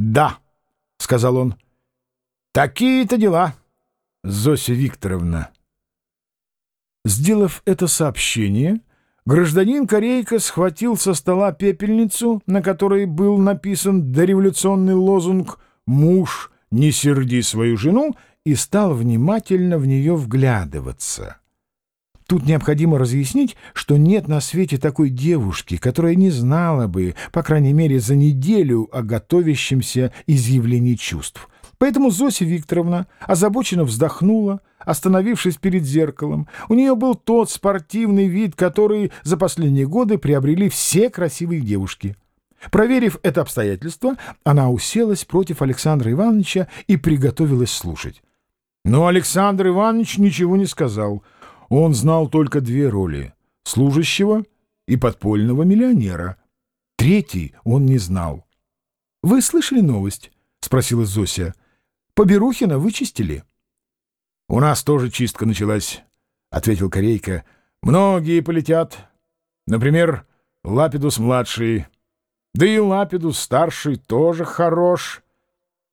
«Да», — сказал он, — «такие-то дела, Зося Викторовна». Сделав это сообщение, гражданин Корейка схватил со стола пепельницу, на которой был написан дореволюционный лозунг «Муж, не серди свою жену», и стал внимательно в нее вглядываться. Тут необходимо разъяснить, что нет на свете такой девушки, которая не знала бы, по крайней мере, за неделю о готовящемся изъявлении чувств. Поэтому Зося Викторовна озабоченно вздохнула, остановившись перед зеркалом. У нее был тот спортивный вид, который за последние годы приобрели все красивые девушки. Проверив это обстоятельство, она уселась против Александра Ивановича и приготовилась слушать. Но Александр Иванович ничего не сказал — он знал только две роли — служащего и подпольного миллионера. Третий он не знал. — Вы слышали новость? — спросила Зося. — Поберухина вычистили? — У нас тоже чистка началась, — ответил Корейка. — Многие полетят. Например, Лапидус-младший. Да и Лапидус-старший тоже хорош. —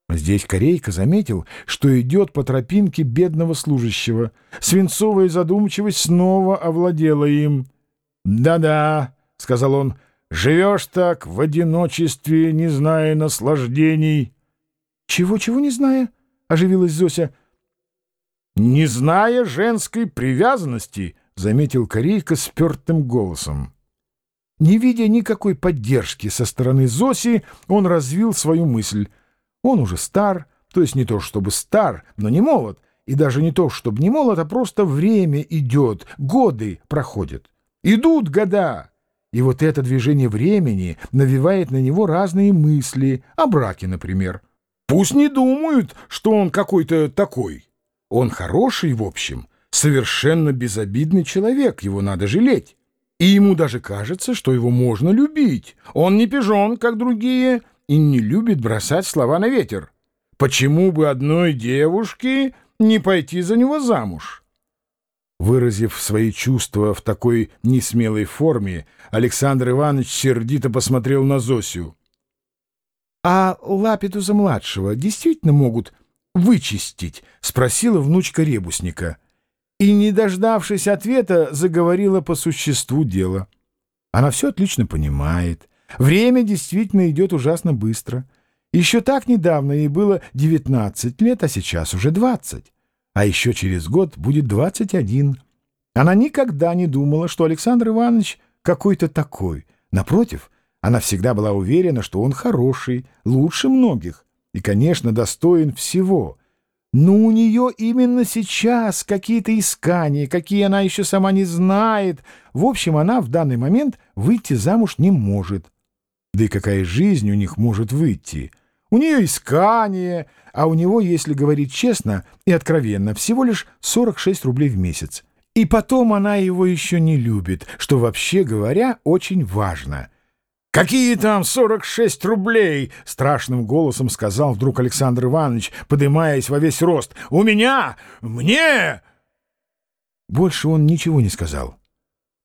Здесь Корейка заметил, что идет по тропинке бедного служащего. Свинцовая задумчивость снова овладела им. «Да-да», — сказал он, — «живешь так в одиночестве, не зная наслаждений». «Чего-чего не зная?» — оживилась Зося. «Не зная женской привязанности», — заметил Корейка спертым голосом. Не видя никакой поддержки со стороны Зоси, он развил свою мысль — он уже стар, то есть не то чтобы стар, но не молод, и даже не то чтобы не молод, а просто время идет, годы проходят. Идут года, и вот это движение времени навевает на него разные мысли, о браке, например. Пусть не думают, что он какой-то такой. Он хороший, в общем, совершенно безобидный человек, его надо жалеть. И ему даже кажется, что его можно любить. Он не пижон, как другие, — и не любит бросать слова на ветер. Почему бы одной девушке не пойти за него замуж? Выразив свои чувства в такой несмелой форме, Александр Иванович сердито посмотрел на Зосю. — А Лапидуза-младшего действительно могут вычистить? — спросила внучка ребусника. И, не дождавшись ответа, заговорила по существу дела. Она все отлично понимает — Время действительно идет ужасно быстро. Еще так недавно ей было 19 лет, а сейчас уже 20. А еще через год будет 21. Она никогда не думала, что Александр Иванович какой-то такой. Напротив, она всегда была уверена, что он хороший, лучше многих и, конечно, достоин всего. Но у нее именно сейчас какие-то искания, какие она еще сама не знает. В общем, она в данный момент выйти замуж не может. Да и какая жизнь у них может выйти? У нее искание, а у него, если говорить честно и откровенно, всего лишь 46 рублей в месяц. И потом она его еще не любит, что, вообще говоря, очень важно. «Какие там 46 рублей?» — страшным голосом сказал вдруг Александр Иванович, подымаясь во весь рост. «У меня! Мне!» Больше он ничего не сказал.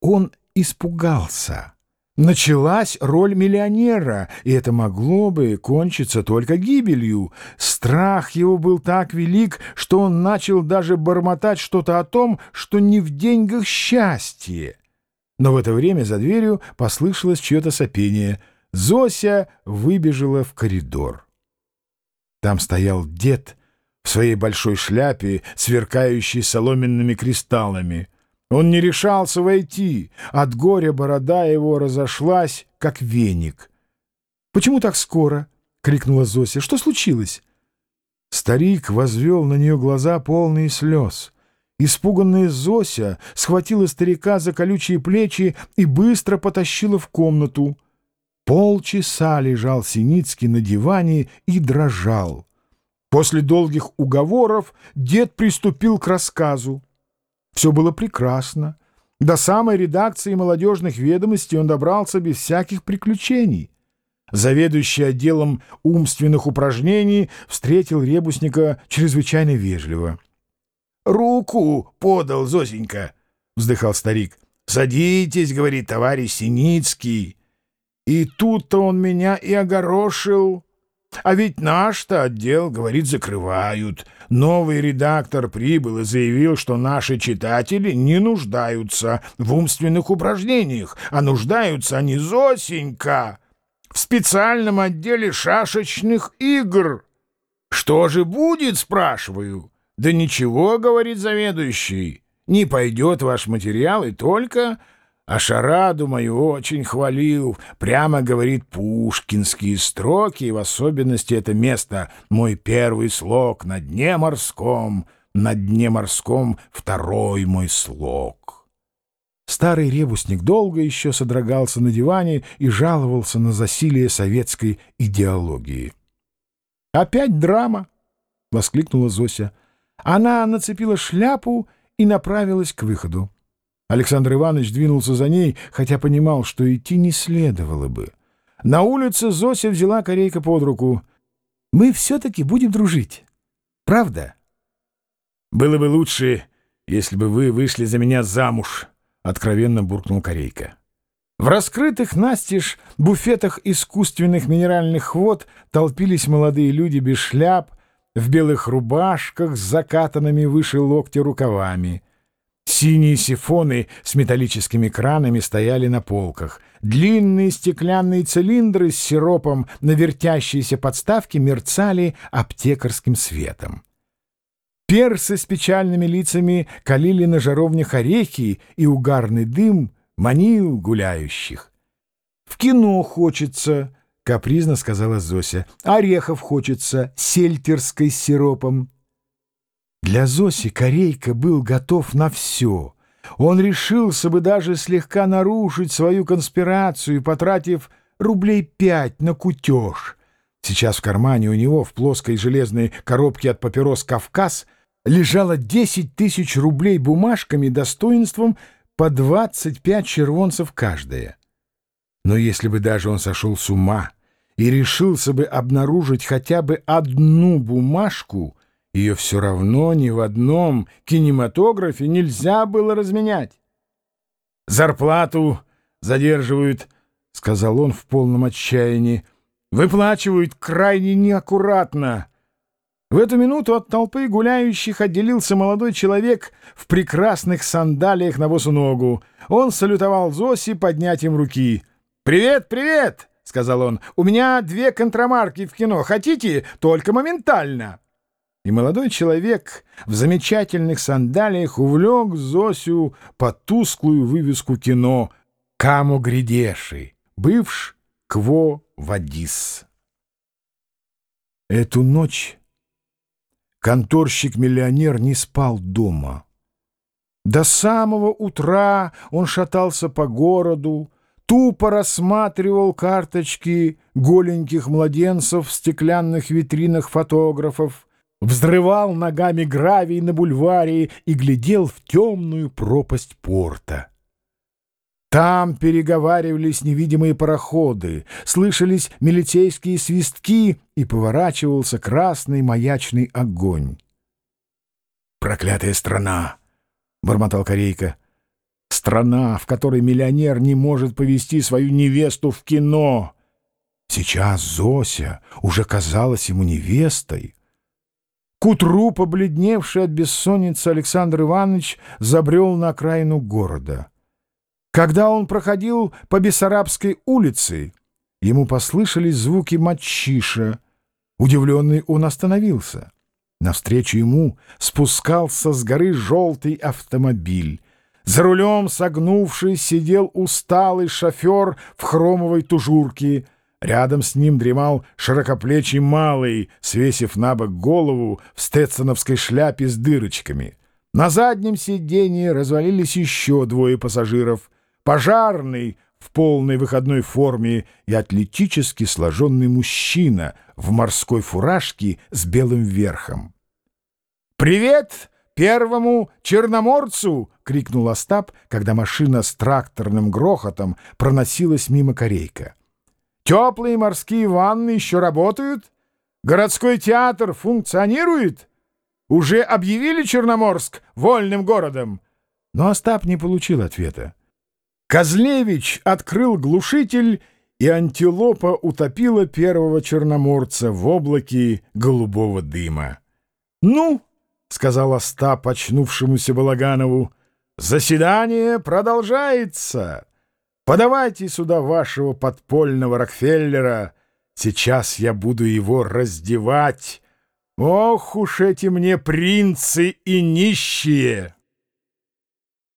Он испугался. Началась роль миллионера, и это могло бы кончиться только гибелью. Страх его был так велик, что он начал даже бормотать что-то о том, что не в деньгах счастье. Но в это время за дверью послышалось чье-то сопение. Зося выбежала в коридор. Там стоял дед в своей большой шляпе, сверкающей соломенными кристаллами. Он не решался войти. От горя борода его разошлась, как веник. — Почему так скоро? — крикнула Зося. — Что случилось? Старик возвел на нее глаза, полные слез. Испуганная Зося схватила старика за колючие плечи и быстро потащила в комнату. Полчаса лежал Синицкий на диване и дрожал. После долгих уговоров дед приступил к рассказу. Все было прекрасно. До самой редакции молодежных ведомостей он добрался без всяких приключений. Заведующий отделом умственных упражнений встретил Ребусника чрезвычайно вежливо. — Руку подал, Зосенька, — вздыхал старик. — Садитесь, — говорит товарищ Синицкий. И тут-то он меня и огорошил. А ведь наш-то отдел, говорит, закрывают. Новый редактор прибыл и заявил, что наши читатели не нуждаются в умственных упражнениях, а нуждаются они, Зосенька, в специальном отделе шашечных игр. Что же будет, спрашиваю? Да ничего, говорит заведующий, не пойдет ваш материал и только а шараду мою очень хвалил, прямо говорит пушкинские строки, и в особенности это место «Мой первый слог на дне морском, на дне морском второй мой слог». Старый ребусник долго еще содрогался на диване и жаловался на засилие советской идеологии. «Опять драма!» — воскликнула Зося. Она нацепила шляпу и направилась к выходу. Александр Иванович двинулся за ней, хотя понимал, что идти не следовало бы. На улице Зося взяла корейка под руку. «Мы все-таки будем дружить. Правда?» «Было бы лучше, если бы вы вышли за меня замуж», — откровенно буркнул корейка. В раскрытых настежь буфетах искусственных минеральных вод толпились молодые люди без шляп, в белых рубашках с закатанными выше локтя рукавами — Синие сифоны с металлическими кранами стояли на полках. Длинные стеклянные цилиндры с сиропом на вертящейся подставке мерцали аптекарским светом. Персы с печальными лицами калили на жаровнях орехи, и угарный дым манил гуляющих. «В кино хочется», — капризно сказала Зося. «Орехов хочется сельтерской сиропом». Для Зоси Корейка был готов на все. Он решился бы даже слегка нарушить свою конспирацию, потратив рублей пять на кутеж. Сейчас в кармане у него в плоской железной коробке от папирос «Кавказ» лежало десять тысяч рублей бумажками достоинством по двадцать пять червонцев каждая. Но если бы даже он сошел с ума и решился бы обнаружить хотя бы одну бумажку — ее все равно ни в одном кинематографе нельзя было разменять. «Зарплату задерживают», — сказал он в полном отчаянии. «Выплачивают крайне неаккуратно». В эту минуту от толпы гуляющих отделился молодой человек в прекрасных сандалиях на босу ногу. Он салютовал Зоси поднятием руки. «Привет, привет!» — сказал он. «У меня две контрамарки в кино. Хотите? Только моментально!» И молодой человек в замечательных сандалиях увлек Зосю под тусклую вывеску кино «Камо Гридеши», бывш Кво Вадис. Эту ночь конторщик-миллионер не спал дома. До самого утра он шатался по городу, тупо рассматривал карточки голеньких младенцев в стеклянных витринах фотографов, взрывал ногами гравий на бульваре и глядел в темную пропасть порта. Там переговаривались невидимые пароходы, слышались милицейские свистки и поворачивался красный маячный огонь. «Проклятая страна!» — бормотал Корейка. «Страна, в которой миллионер не может повести свою невесту в кино!» Сейчас Зося уже казалась ему невестой. К утру, побледневший от бессонницы, Александр Иванович забрел на окраину города. Когда он проходил по Бессарабской улице, ему послышались звуки мочиша. Удивленный он остановился. Навстречу ему спускался с горы желтый автомобиль. За рулем, согнувшись, сидел усталый шофер в хромовой тужурке — Рядом с ним дремал широкоплечий малый, свесив на бок голову в стетсоновской шляпе с дырочками. На заднем сиденье развалились еще двое пассажиров. Пожарный в полной выходной форме и атлетически сложенный мужчина в морской фуражке с белым верхом. «Привет первому черноморцу!» — крикнул Остап, когда машина с тракторным грохотом проносилась мимо корейка. Теплые морские ванны еще работают? Городской театр функционирует? Уже объявили Черноморск вольным городом?» Но Остап не получил ответа. Козлевич открыл глушитель и антилопа утопила первого черноморца в облаке голубого дыма. «Ну!» — сказал Остап очнувшемуся Балаганову. «Заседание продолжается! Подавайте сюда вашего подпольного Рокфеллера. Сейчас я буду его раздевать. Ох уж эти мне принцы и нищие!»